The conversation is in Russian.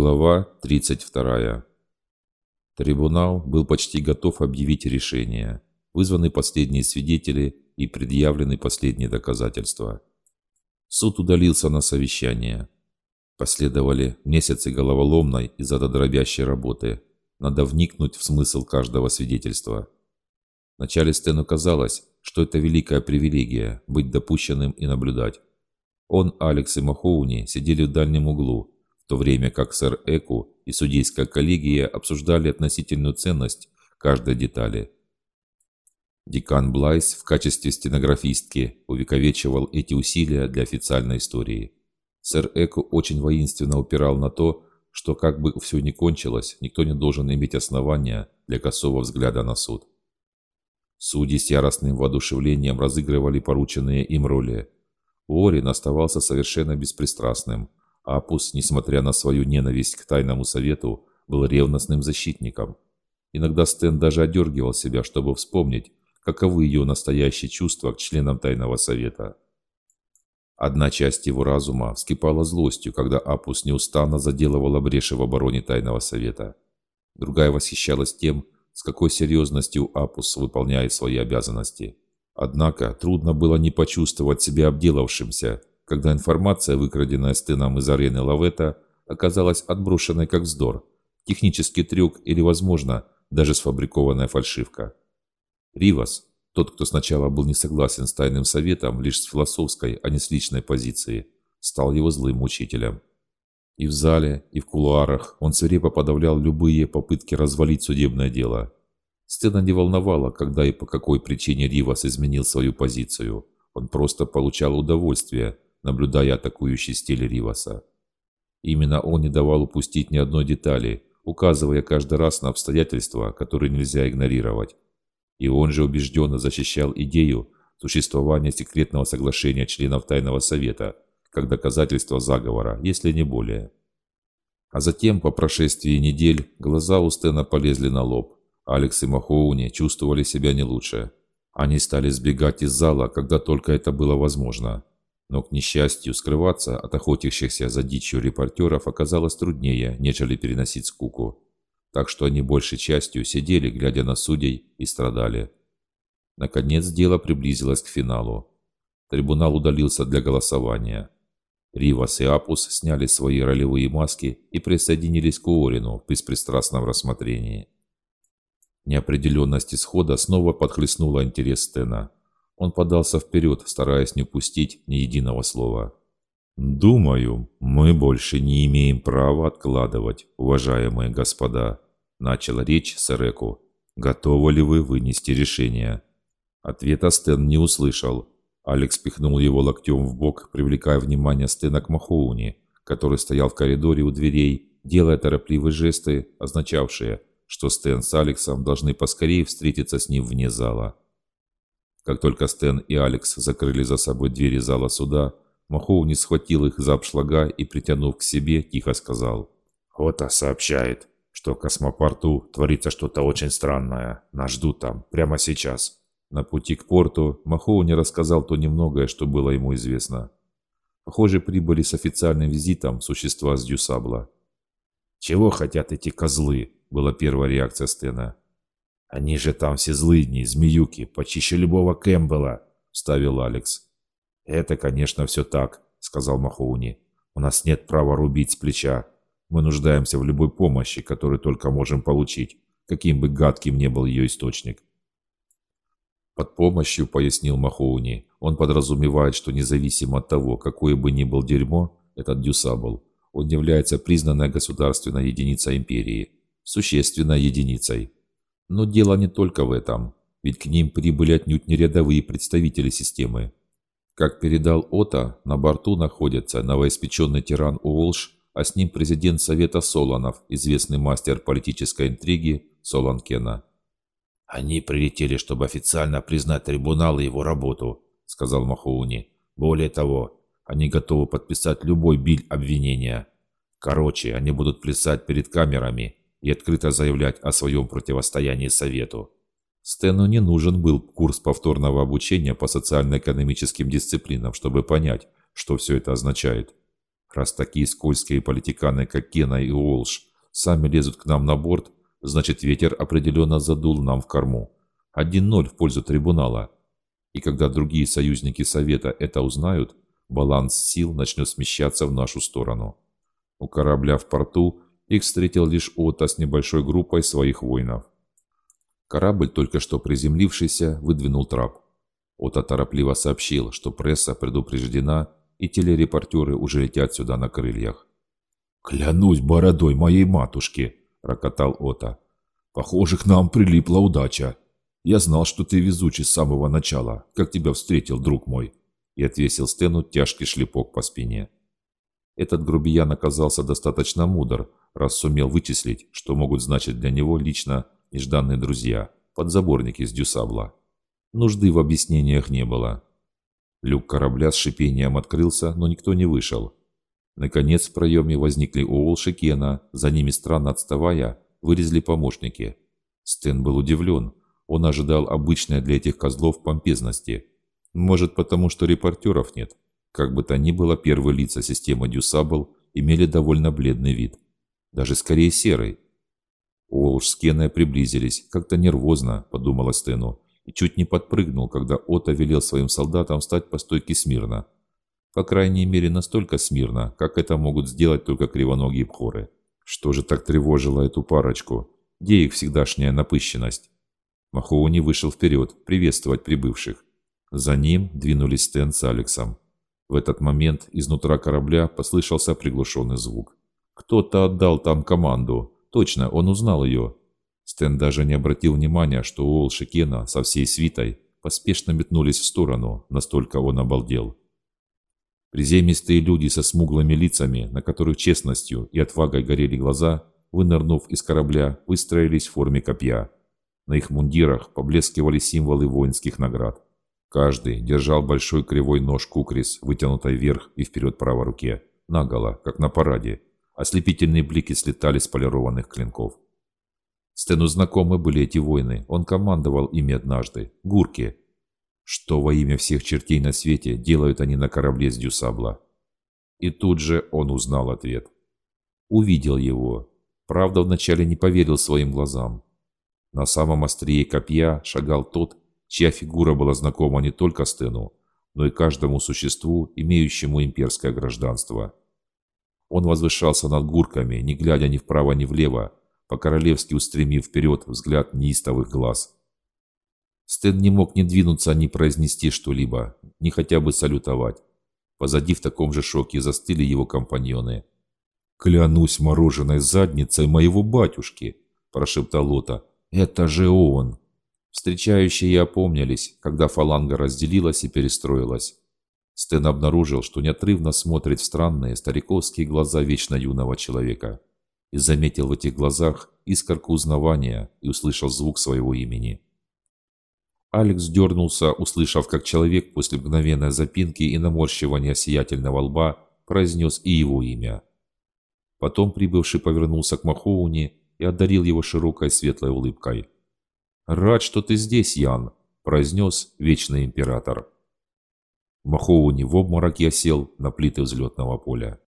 Глава 32. Трибунал был почти готов объявить решение. Вызваны последние свидетели и предъявлены последние доказательства. Суд удалился на совещание. Последовали месяцы головоломной и задодробящей работы. Надо вникнуть в смысл каждого свидетельства. Вначале Стэну казалось, что это великая привилегия – быть допущенным и наблюдать. Он, Алекс и Махоуни сидели в дальнем углу – то время как сэр Эку и судейская коллегия обсуждали относительную ценность каждой детали. Декан Блайс в качестве стенографистки увековечивал эти усилия для официальной истории. Сэр Эку очень воинственно упирал на то, что как бы все ни кончилось, никто не должен иметь основания для косого взгляда на суд. Судьи с яростным воодушевлением разыгрывали порученные им роли. Уоррен оставался совершенно беспристрастным – Апус, несмотря на свою ненависть к тайному совету, был ревностным защитником. Иногда Стэн даже одергивал себя, чтобы вспомнить, каковы ее настоящие чувства к членам тайного совета. Одна часть его разума вскипала злостью, когда Апус неустанно заделывала бреши в обороне тайного совета. Другая восхищалась тем, с какой серьезностью Апус выполняет свои обязанности. Однако трудно было не почувствовать себя обделавшимся, когда информация, выкраденная Стеном из арены Лавета, оказалась отброшенной как вздор, технический трюк или, возможно, даже сфабрикованная фальшивка. Ривас, тот, кто сначала был не согласен с тайным советом лишь с философской, а не с личной позиции, стал его злым учителем. И в зале, и в кулуарах он свирепо подавлял любые попытки развалить судебное дело. Стена не волновала, когда и по какой причине Ривас изменил свою позицию. Он просто получал удовольствие – наблюдая атакующий стиль Риваса. Именно он не давал упустить ни одной детали, указывая каждый раз на обстоятельства, которые нельзя игнорировать. И он же убежденно защищал идею существования секретного соглашения членов Тайного Совета, как доказательство заговора, если не более. А затем, по прошествии недель, глаза у Стена полезли на лоб. Алекс и Махоуни чувствовали себя не лучше. Они стали сбегать из зала, когда только это было возможно. Но, к несчастью, скрываться от охотящихся за дичью репортеров оказалось труднее, нежели переносить скуку. Так что они большей частью сидели, глядя на судей, и страдали. Наконец дело приблизилось к финалу. Трибунал удалился для голосования. Ривас и Апус сняли свои ролевые маски и присоединились к Уорину в беспристрастном рассмотрении. Неопределенность исхода снова подхлестнула интерес Стена. Он подался вперед, стараясь не упустить ни единого слова. «Думаю, мы больше не имеем права откладывать, уважаемые господа», – начала речь Сареку. «Готовы ли вы вынести решение?» Ответа Стэн не услышал. Алекс пихнул его локтем в бок, привлекая внимание Стэна к Махоуни, который стоял в коридоре у дверей, делая торопливые жесты, означавшие, что Стэн с Алексом должны поскорее встретиться с ним вне зала. Как только Стэн и Алекс закрыли за собой двери зала суда, Махоуни схватил их за обшлага и, притянув к себе, тихо сказал. «Ота сообщает, что в космопорту творится что-то очень странное. Нас ждут там, прямо сейчас». На пути к порту Махоуни рассказал то немногое, что было ему известно. Похоже, прибыли с официальным визитом существа с Дюсабла. «Чего хотят эти козлы?» – была первая реакция Стена. «Они же там все злыдни, змеюки, почище любого Кэмпбелла», — вставил Алекс. «Это, конечно, все так», — сказал Махоуни. «У нас нет права рубить с плеча. Мы нуждаемся в любой помощи, которую только можем получить, каким бы гадким ни был ее источник». Под помощью, пояснил Махоуни, он подразумевает, что независимо от того, какое бы ни был дерьмо, этот дюсабл, он является признанной государственной единицей империи, существенной единицей, но дело не только в этом, ведь к ним прибыли отнюдь не рядовые представители системы. Как передал Ота, на борту находится новоиспеченный тиран Уолш, а с ним президент Совета Солонов, известный мастер политической интриги Солон Кена. «Они прилетели, чтобы официально признать трибунал и его работу», — сказал Махоуни. «Более того, они готовы подписать любой биль обвинения. Короче, они будут плясать перед камерами, и открыто заявлять о своем противостоянии Совету. Стэну не нужен был курс повторного обучения по социально-экономическим дисциплинам, чтобы понять, что все это означает. Раз такие скользкие политиканы, как Кена и Уолш, сами лезут к нам на борт, значит ветер определенно задул нам в корму. 1-0 в пользу трибунала. И когда другие союзники Совета это узнают, баланс сил начнет смещаться в нашу сторону. У корабля в порту их встретил лишь Ота с небольшой группой своих воинов. Корабль, только что приземлившийся, выдвинул трап. Ота торопливо сообщил, что пресса предупреждена и телерепортеры уже летят сюда на крыльях. «Клянусь бородой моей матушки!» – рокотал Ота. «Похоже, к нам прилипла удача. Я знал, что ты везучий с самого начала. Как тебя встретил, друг мой?» И отвесил Стэну тяжкий шлепок по спине. Этот грубиян оказался достаточно мудр, раз сумел вычислить, что могут значить для него лично нежданные друзья, подзаборники с Дюсабла. Нужды в объяснениях не было. Люк корабля с шипением открылся, но никто не вышел. Наконец в проеме возникли Оулш и Кена, за ними странно отставая, вылезли помощники. Стэн был удивлен. Он ожидал обычной для этих козлов помпезности. Может, потому что репортеров нет. Как бы то ни было, первые лица системы Дюсабл имели довольно бледный вид. Даже скорее серый. Уолш с Кеной приблизились, как-то нервозно, подумала Стэну и чуть не подпрыгнул, когда Ота велел своим солдатам встать по стойке смирно. По крайней мере, настолько смирно, как это могут сделать только кривоногие пхоры. Что же так тревожило эту парочку? Где их всегдашняя напыщенность? Махоуни вышел вперед, приветствовать прибывших. За ним двинулись Стэн с Алексом. В этот момент изнутра корабля послышался приглушенный звук. Кто-то отдал там команду. Точно, он узнал ее. Стэн даже не обратил внимания, что Уолш и Кена со всей свитой поспешно метнулись в сторону, настолько он обалдел. Приземистые люди со смуглыми лицами, на которых честностью и отвагой горели глаза, вынырнув из корабля, выстроились в форме копья. На их мундирах поблескивали символы воинских наград. Каждый держал большой кривой нож кукрис, вытянутой вверх и вперед правой руке, наголо, как на параде. Ослепительные блики слетали с полированных клинков. Стэну знакомы были эти войны. Он командовал ими однажды. Гурки. Что во имя всех чертей на свете делают они на корабле с Дюсабла? И тут же он узнал ответ. Увидел его. Правда, вначале не поверил своим глазам. На самом острие копья шагал тот, чья фигура была знакома не только Стэну, но и каждому существу, имеющему имперское гражданство. Он возвышался над гурками, не глядя ни вправо, ни влево, по-королевски устремив вперед взгляд неистовых глаз. Стэн не мог ни двинуться, ни произнести что-либо, ни хотя бы салютовать. Позади в таком же шоке застыли его компаньоны. «Клянусь мороженой задницей моего батюшки!» – прошептал Лота. «Это же он!» Встречающие опомнились, когда фаланга разделилась и перестроилась. Стэн обнаружил, что неотрывно смотрит в странные стариковские глаза вечно юного человека и заметил в этих глазах искорку узнавания и услышал звук своего имени. Алекс дернулся, услышав, как человек после мгновенной запинки и наморщивания сиятельного лба произнес и его имя. Потом прибывший повернулся к Махоуни и одарил его широкой светлой улыбкой. «Рад, что ты здесь, Ян», – произнес Вечный Император. Махоуни в обмороке осел на плиты взлетного поля.